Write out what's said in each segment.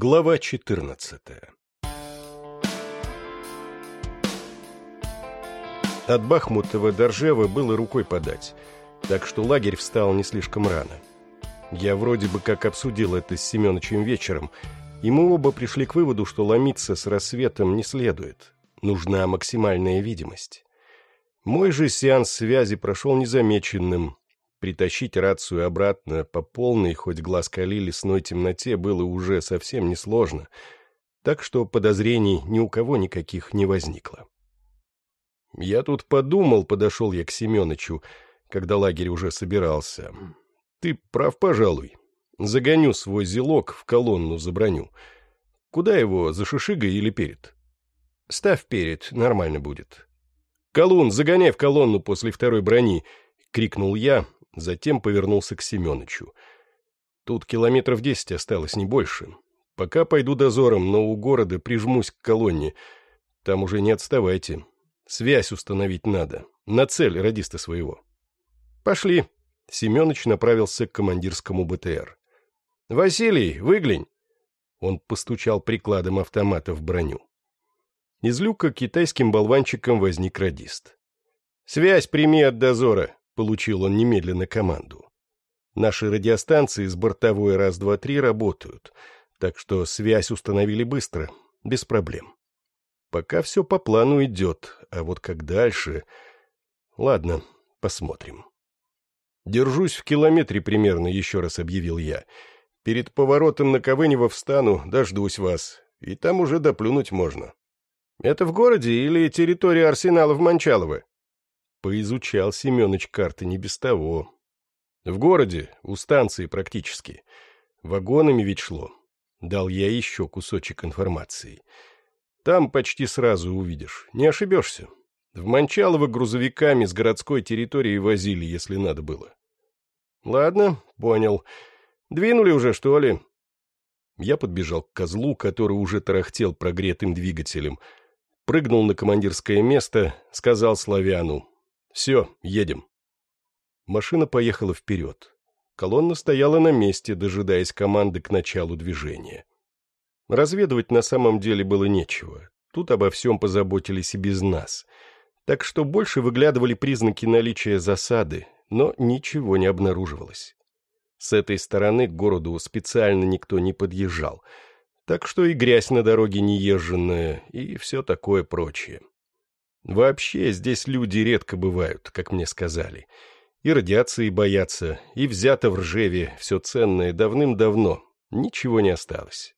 Глава 14 От Бахмутова до Ржева было рукой подать, так что лагерь встал не слишком рано. Я вроде бы как обсудил это с Семеновичем вечером, и мы оба пришли к выводу, что ломиться с рассветом не следует. Нужна максимальная видимость. Мой же сеанс связи прошел незамеченным, Притащить рацию обратно по полной, хоть глаз кали лесной темноте, было уже совсем несложно, так что подозрений ни у кого никаких не возникло. Я тут подумал, подошел я к Семенычу, когда лагерь уже собирался. Ты прав, пожалуй. Загоню свой зелок в колонну за броню. Куда его, за шишигой или перед? Ставь перед, нормально будет. Колун, загоняй в колонну после второй брони, — крикнул я, Затем повернулся к Семеновичу. Тут километров десять осталось, не больше. Пока пойду дозором, но у города прижмусь к колонне. Там уже не отставайте. Связь установить надо. На цель радиста своего. Пошли. Семенович направился к командирскому БТР. «Василий, выглянь!» Он постучал прикладом автомата в броню. Из люка китайским болванчиком возник радист. «Связь прими от дозора. Получил он немедленно команду. Наши радиостанции с бортовой раз-два-три работают, так что связь установили быстро, без проблем. Пока все по плану идет, а вот как дальше... Ладно, посмотрим. «Держусь в километре примерно», — еще раз объявил я. «Перед поворотом на Ковынево встану, дождусь вас, и там уже доплюнуть можно». «Это в городе или территория арсенала в Манчалово?» Поизучал Семенович карты не без того. В городе, у станции практически. Вагонами ведь шло. Дал я еще кусочек информации. Там почти сразу увидишь. Не ошибешься. В Манчалово грузовиками с городской территории возили, если надо было. Ладно, понял. Двинули уже, что ли? Я подбежал к козлу, который уже тарахтел прогретым двигателем, прыгнул на командирское место, сказал славяну «Все, едем». Машина поехала вперед. Колонна стояла на месте, дожидаясь команды к началу движения. Разведывать на самом деле было нечего. Тут обо всем позаботились и без нас. Так что больше выглядывали признаки наличия засады, но ничего не обнаруживалось. С этой стороны к городу специально никто не подъезжал, так что и грязь на дороге неезженная, и все такое прочее. Вообще здесь люди редко бывают, как мне сказали. И радиации боятся, и взято в Ржеве все ценное давным-давно. Ничего не осталось.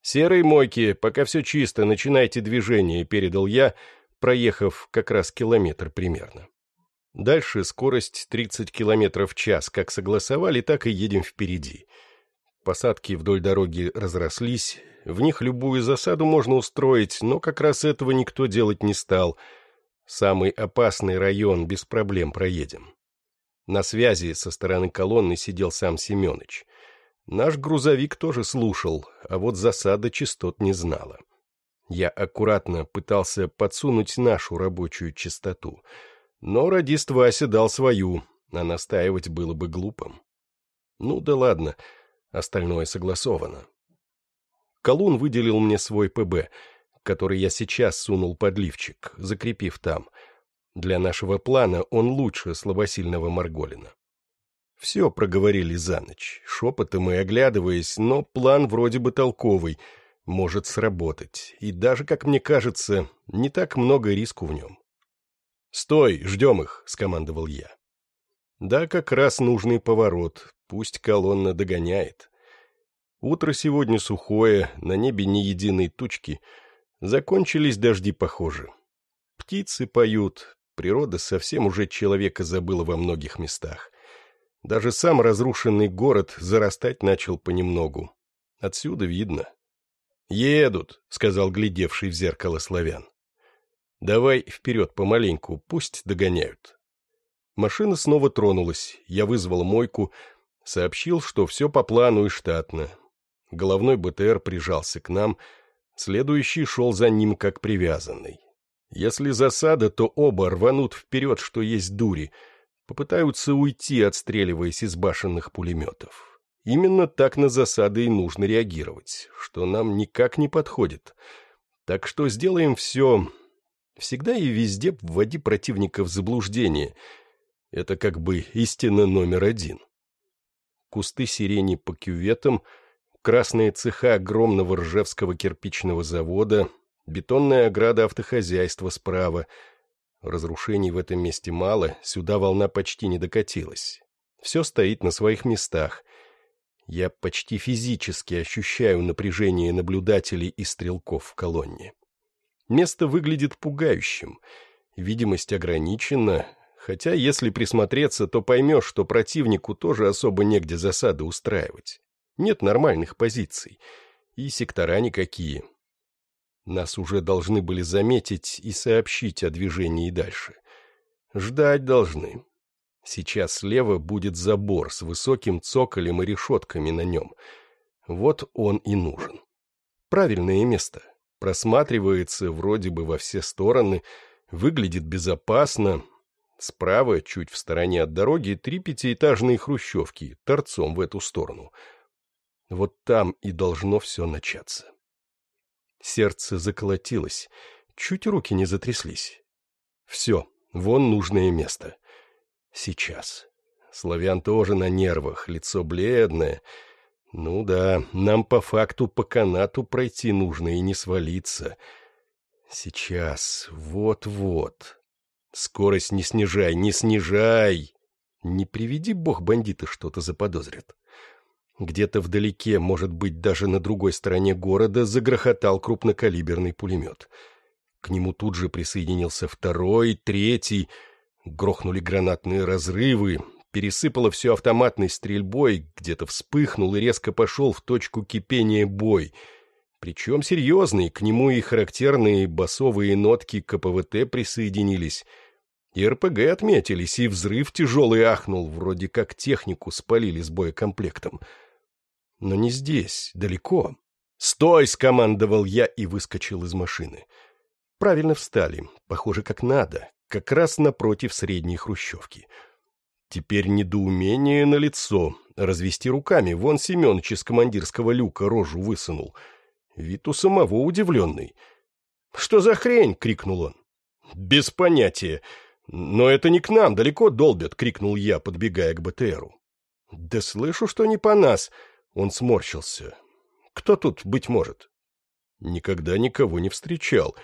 «Серые мойки, пока все чисто, начинайте движение», — передал я, проехав как раз километр примерно. Дальше скорость 30 километров в час, как согласовали, так и едем впереди. Посадки вдоль дороги разрослись, в них любую засаду можно устроить, но как раз этого никто делать не стал. Самый опасный район без проблем проедем. На связи со стороны колонны сидел сам Семенович. Наш грузовик тоже слушал, а вот засада частот не знала. Я аккуратно пытался подсунуть нашу рабочую частоту, но радист Вася дал свою, а настаивать было бы глупым. Ну да ладно, — Остальное согласовано. Колун выделил мне свой ПБ, который я сейчас сунул под лифчик, закрепив там. Для нашего плана он лучше слабосильного Марголина. Все проговорили за ночь, шепотом и оглядываясь, но план вроде бы толковый, может сработать, и даже, как мне кажется, не так много риску в нем. «Стой, ждем их», — скомандовал я. Да, как раз нужный поворот, Пусть колонна догоняет. Утро сегодня сухое, на небе ни единой тучки. Закончились дожди, похоже. Птицы поют, природа совсем уже человека забыла во многих местах. Даже сам разрушенный город зарастать начал понемногу. Отсюда видно. «Едут», — сказал глядевший в зеркало славян. «Давай вперед помаленьку, пусть догоняют». Машина снова тронулась, я вызвал мойку, Сообщил, что все по плану и штатно. Головной БТР прижался к нам, следующий шел за ним как привязанный. Если засада, то оба рванут вперед, что есть дури, попытаются уйти, отстреливаясь из башенных пулеметов. Именно так на засады и нужно реагировать, что нам никак не подходит. Так что сделаем все... Всегда и везде вводи противника в заблуждение. Это как бы истина номер один. Кусты сирени по кюветам, красные цеха огромного ржевского кирпичного завода, бетонная ограда автохозяйства справа. Разрушений в этом месте мало, сюда волна почти не докатилась. Все стоит на своих местах. Я почти физически ощущаю напряжение наблюдателей и стрелков в колонне. Место выглядит пугающим. Видимость ограничена, хотя если присмотреться, то поймешь, что противнику тоже особо негде засады устраивать. Нет нормальных позиций. И сектора никакие. Нас уже должны были заметить и сообщить о движении дальше. Ждать должны. Сейчас слева будет забор с высоким цоколем и решетками на нем. Вот он и нужен. Правильное место. Просматривается вроде бы во все стороны, выглядит безопасно. Справа, чуть в стороне от дороги, три пятиэтажные хрущевки, торцом в эту сторону. Вот там и должно все начаться. Сердце заколотилось, чуть руки не затряслись. Все, вон нужное место. Сейчас. Славян тоже на нервах, лицо бледное. Ну да, нам по факту по канату пройти нужно и не свалиться. Сейчас, вот-вот. Скорость не снижай, не снижай. Не приведи бог бандиты что-то заподозрят. Где-то вдалеке, может быть, даже на другой стороне города, загрохотал крупнокалиберный пулемет. К нему тут же присоединился второй, третий... Грохнули гранатные разрывы, пересыпало все автоматной стрельбой, где-то вспыхнул и резко пошел в точку кипения бой. Причем серьезный, к нему и характерные басовые нотки КПВТ присоединились. И РПГ отметились, и взрыв тяжелый ахнул, вроде как технику спалили с боекомплектом. Но не здесь, далеко. «Стой!» — скомандовал я и выскочил из машины. Правильно встали, похоже, как надо, как раз напротив средней хрущевки. Теперь недоумение на лицо, развести руками, вон Семенович из командирского люка рожу высунул. Вид у самого удивленный. «Что за хрень?» — крикнул он. «Без понятия. Но это не к нам, далеко долбят!» — крикнул я, подбегая к БТРу. «Да слышу, что не по нас!» — он сморщился. «Кто тут, быть может?» «Никогда никого не встречал».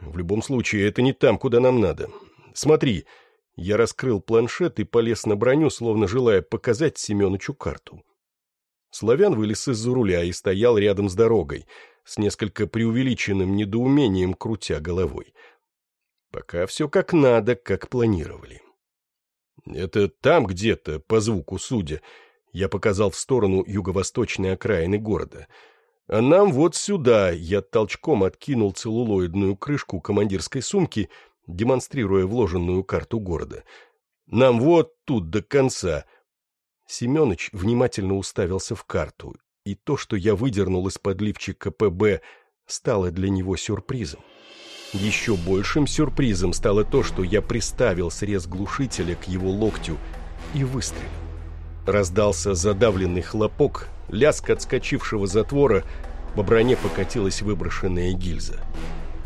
В любом случае, это не там, куда нам надо. Смотри, я раскрыл планшет и полез на броню, словно желая показать Семеновичу карту. Славян вылез из-за руля и стоял рядом с дорогой, с несколько преувеличенным недоумением крутя головой. Пока все как надо, как планировали. «Это там где-то, по звуку судя», я показал в сторону юго-восточной окраины города — а нам вот сюда я толчком откинул целлулоидную крышку командирской сумки, демонстрируя вложенную карту города. Нам вот тут до конца. Семенович внимательно уставился в карту, и то, что я выдернул из-под лифчика ПБ, стало для него сюрпризом. Еще большим сюрпризом стало то, что я приставил срез глушителя к его локтю и выстрелил. Раздался задавленный хлопок, лязг отскочившего затвора, по броне покатилась выброшенная гильза.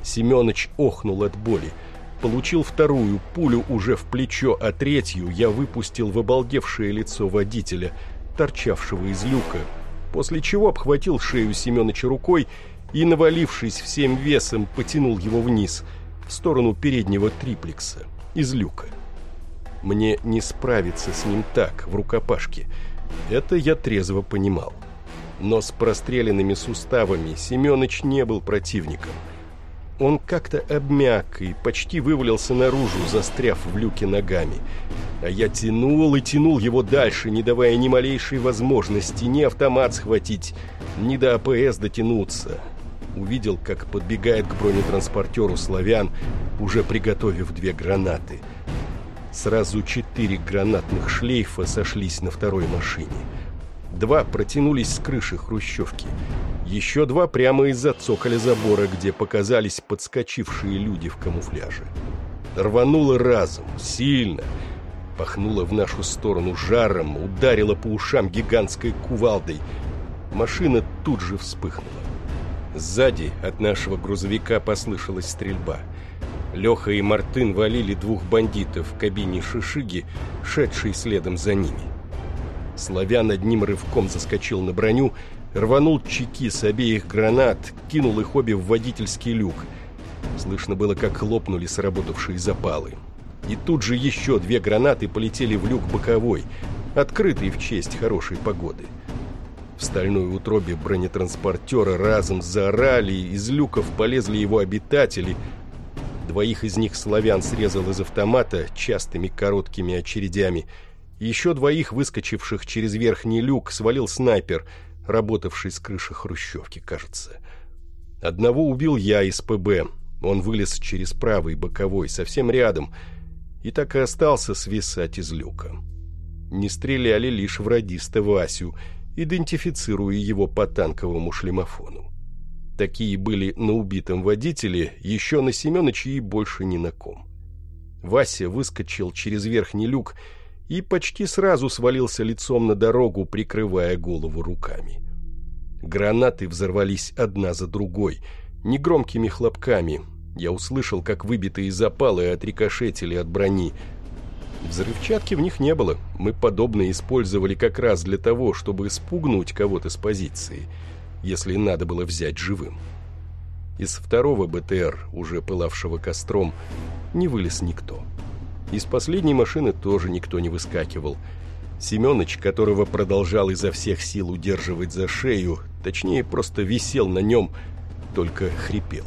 Семенович охнул от боли. Получил вторую пулю уже в плечо, а третью я выпустил в обалдевшее лицо водителя, торчавшего из люка, после чего обхватил шею Семеновича рукой и, навалившись всем весом, потянул его вниз, в сторону переднего триплекса, из люка. Мне не справиться с ним так, в рукопашке. Это я трезво понимал. Но с простреленными суставами Семёныч не был противником. Он как-то обмяк и почти вывалился наружу, застряв в люке ногами. А я тянул и тянул его дальше, не давая ни малейшей возможности ни автомат схватить, ни до АПС дотянуться. Увидел, как подбегает к бронетранспортеру славян, уже приготовив две гранаты — Сразу четыре гранатных шлейфа сошлись на второй машине. Два протянулись с крыши хрущевки. Еще два прямо из-за цоколя забора, где показались подскочившие люди в камуфляже. Рвануло разом, сильно. Пахнуло в нашу сторону жаром, ударило по ушам гигантской кувалдой. Машина тут же вспыхнула. Сзади от нашего грузовика послышалась стрельба. Леха и Мартын валили двух бандитов в кабине Шишиги, шедшей следом за ними. Славян одним рывком заскочил на броню, рванул чеки с обеих гранат, кинул их обе в водительский люк. Слышно было, как хлопнули сработавшие запалы. И тут же еще две гранаты полетели в люк боковой, открытый в честь хорошей погоды. В стальной утробе бронетранспортера разом заорали, из люков полезли его обитатели. Двоих из них славян срезал из автомата частыми короткими очередями. Еще двоих, выскочивших через верхний люк, свалил снайпер, работавший с крыши хрущевки, кажется. Одного убил я из ПБ. Он вылез через правый боковой, совсем рядом, и так и остался свисать из люка. Не стреляли лишь в радиста Васю — идентифицируя его по танковому шлемофону. Такие были на убитом водителе, еще на Семеновиче и больше ни на ком. Вася выскочил через верхний люк и почти сразу свалился лицом на дорогу, прикрывая голову руками. Гранаты взорвались одна за другой, негромкими хлопками. Я услышал, как выбитые запалы отрикошетили от брони, Взрывчатки в них не было. Мы подобные использовали как раз для того, чтобы спугнуть кого-то с позиции, если надо было взять живым. Из второго БТР, уже пылавшего костром, не вылез никто. Из последней машины тоже никто не выскакивал. Семенович, которого продолжал изо всех сил удерживать за шею, точнее, просто висел на нем, только хрипел.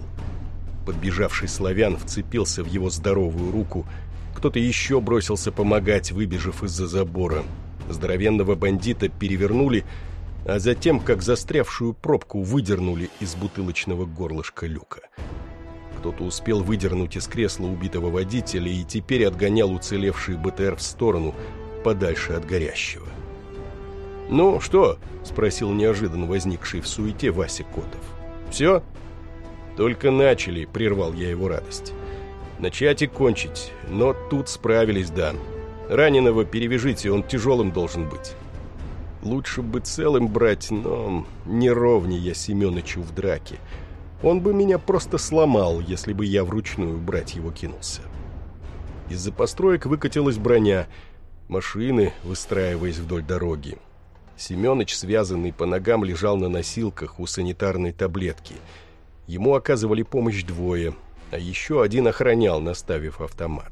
Подбежавший славян вцепился в его здоровую руку кто-то еще бросился помогать, выбежав из-за забора. Здоровенного бандита перевернули, а затем, как застрявшую пробку, выдернули из бутылочного горлышка люка. Кто-то успел выдернуть из кресла убитого водителя и теперь отгонял уцелевший БТР в сторону, подальше от горящего. «Ну, что?» — спросил неожиданно возникший в суете Вася Котов. «Все?» «Только начали», — прервал я его радость. Начать и кончить, но тут справились, да. Раненого перевяжите, он тяжелым должен быть. Лучше бы целым брать, но не ровнее я Семенычу в драке. Он бы меня просто сломал, если бы я вручную брать его кинулся. Из-за построек выкатилась броня, машины, выстраиваясь вдоль дороги. Семеныч, связанный по ногам, лежал на носилках у санитарной таблетки. Ему оказывали помощь двое — а еще один охранял, наставив автомат.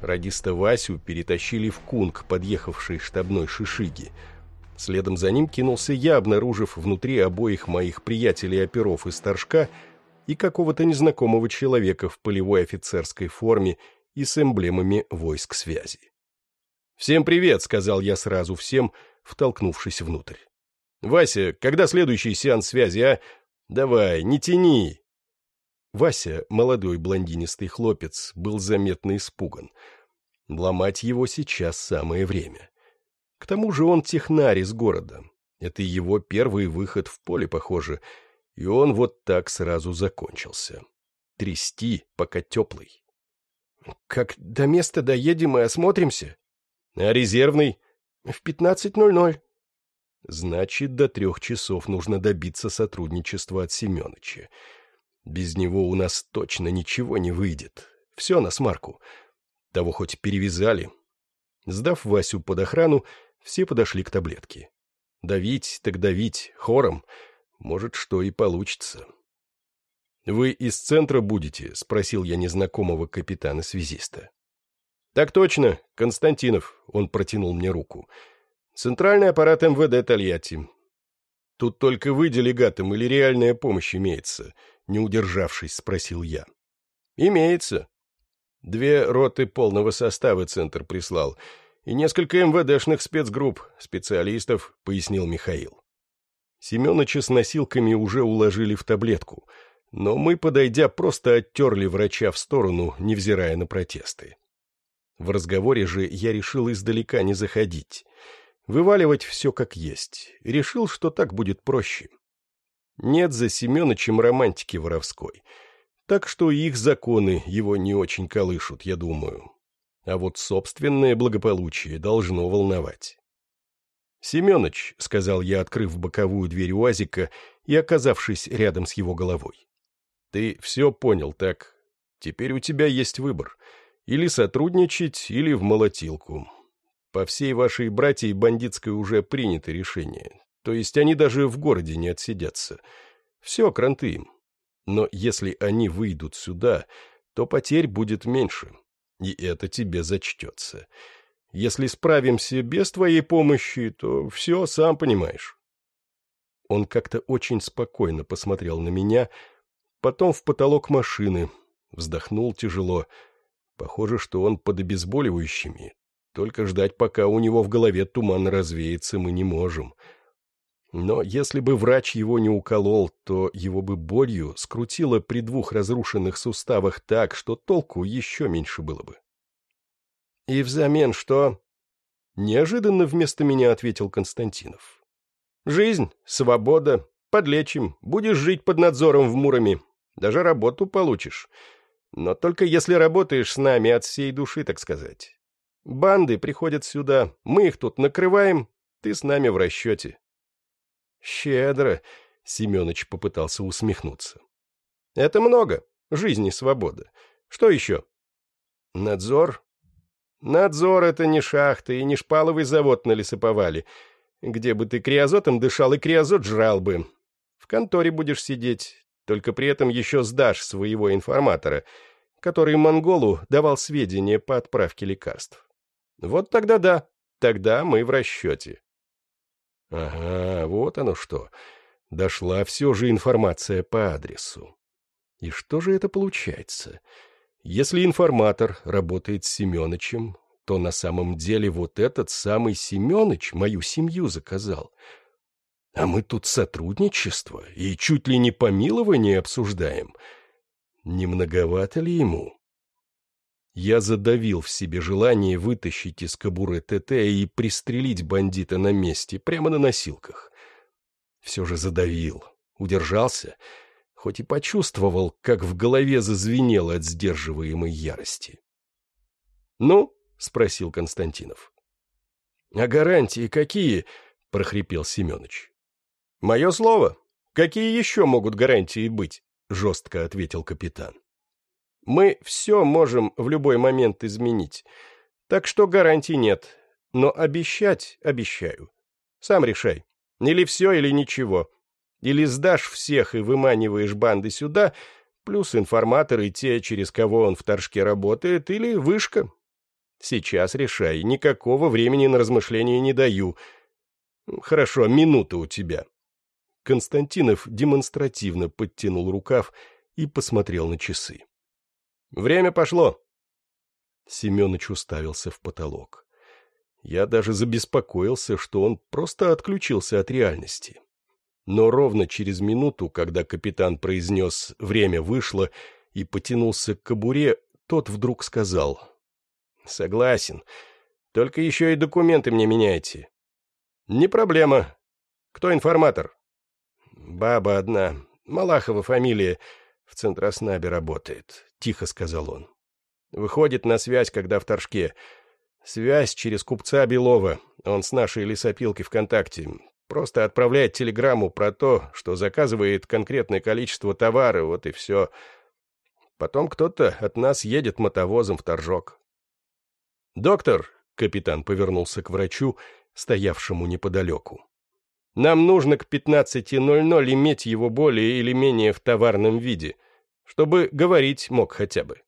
Радиста Васю перетащили в кунг, подъехавший штабной шишиги. Следом за ним кинулся я, обнаружив внутри обоих моих приятелей-оперов из Торжка и какого-то незнакомого человека в полевой офицерской форме и с эмблемами войск связи. «Всем привет!» — сказал я сразу всем, втолкнувшись внутрь. «Вася, когда следующий сеанс связи, а? Давай, не тяни!» Вася, молодой блондинистый хлопец, был заметно испуган. Ломать его сейчас самое время. К тому же он технарь из города. Это его первый выход в поле, похоже, и он вот так сразу закончился. Трясти, пока теплый. «Как до места доедем и осмотримся?» «А резервный?» «В пятнадцать ноль ноль». «Значит, до трех часов нужно добиться сотрудничества от Семеновича. Без него у нас точно ничего не выйдет. Все на смарку. Того хоть перевязали. Сдав Васю под охрану, все подошли к таблетке. Давить так давить, хором. Может, что и получится. «Вы из центра будете?» — спросил я незнакомого капитана-связиста. «Так точно, Константинов», — он протянул мне руку. «Центральный аппарат МВД Тольятти. Тут только вы делегатом или реальная помощь имеется?» не удержавшись, спросил я. «Имеется. Две роты полного состава центр прислал, и несколько МВДшных спецгрупп, специалистов», — пояснил Михаил. Семеновича с носилками уже уложили в таблетку, но мы, подойдя, просто оттерли врача в сторону, невзирая на протесты. В разговоре же я решил издалека не заходить. Вываливать все как есть. Решил, что так будет проще. Нет за Семеновичем романтики воровской. Так что их законы его не очень колышут, я думаю. А вот собственное благополучие должно волновать. «Семеныч», — сказал я, открыв боковую дверь УАЗика и оказавшись рядом с его головой. «Ты все понял, так? Теперь у тебя есть выбор. Или сотрудничать, или в молотилку. По всей вашей братьей бандитской уже принято решение. То есть они даже в городе не отсидятся. Все, кранты им. Но если они выйдут сюда, то потерь будет меньше. И это тебе зачтется. Если справимся без твоей помощи, то все, сам понимаешь. Он как-то очень спокойно посмотрел на меня, потом в потолок машины, вздохнул тяжело. Похоже, что он под обезболивающими. Только ждать, пока у него в голове туман развеется, мы не можем. Но если бы врач его не уколол, то его бы болью скрутило при двух разрушенных суставах так, что толку еще меньше было бы. «И взамен что?» Неожиданно вместо меня ответил Константинов. «Жизнь, свобода, подлечим, будешь жить под надзором в Муроме, даже работу получишь. Но только если работаешь с нами от всей души, так сказать. Банды приходят сюда, мы их тут накрываем, ты с нами в расчете». «Щедро», — Семенович попытался усмехнуться. «Это много. Жизнь и свобода. Что еще?» «Надзор, Надзор — это не шахта и не шпаловый завод на лесоповале, где бы ты криозотом дышал и криозот жрал бы. В конторе будешь сидеть, только при этом еще сдашь своего информатора, который монголу давал сведения по отправке лекарств. Вот тогда да, тогда мы в расчете. Ага, вот оно что. Дошла все же информация по адресу. И что же это получается? — если информатор работает с Семеновичем, то на самом деле вот этот самый Семенович мою семью заказал. А мы тут сотрудничество и чуть ли не помилование обсуждаем. Не многовато ли ему? Я задавил в себе желание вытащить из кобуры ТТ и пристрелить бандита на месте, прямо на носилках. Все же задавил, удержался — хоть и почувствовал, как в голове зазвенело от сдерживаемой ярости. «Ну?» — спросил Константинов. «А гарантии какие?» — прохрипел Семенович. «Мое слово. Какие еще могут гарантии быть?» — жестко ответил капитан. «Мы все можем в любой момент изменить, так что гарантий нет, но обещать обещаю. Сам решай. Или все, или ничего. Или сдашь всех и выманиваешь банды сюда, плюс информаторы те, через кого он в Торжке работает, или вышка. Сейчас решай, никакого времени на размышления не даю. Хорошо, минута у тебя. Константинов демонстративно подтянул рукав и посмотрел на часы. «Время пошло!» Семеныч уставился в потолок. Я даже забеспокоился, что он просто отключился от реальности. Но ровно через минуту, когда капитан произнес «время вышло» и потянулся к кобуре, тот вдруг сказал «Согласен. Только еще и документы мне меняйте». «Не проблема. Кто информатор?» «Баба одна. Малахова фамилия. В Центроснабе работает», — тихо сказал он. «Выходит на связь, когда в Торжке. Связь через купца Белова. Он с нашей лесопилкой в контакте. Просто отправляет телеграмму про то, что заказывает конкретное количество товара, вот и все. Потом кто-то от нас едет мотовозом в торжок. «Доктор», — капитан повернулся к врачу, стоявшему неподалеку, «нам нужно к 15.00 иметь его более или менее в товарном виде, чтобы говорить мог хотя бы».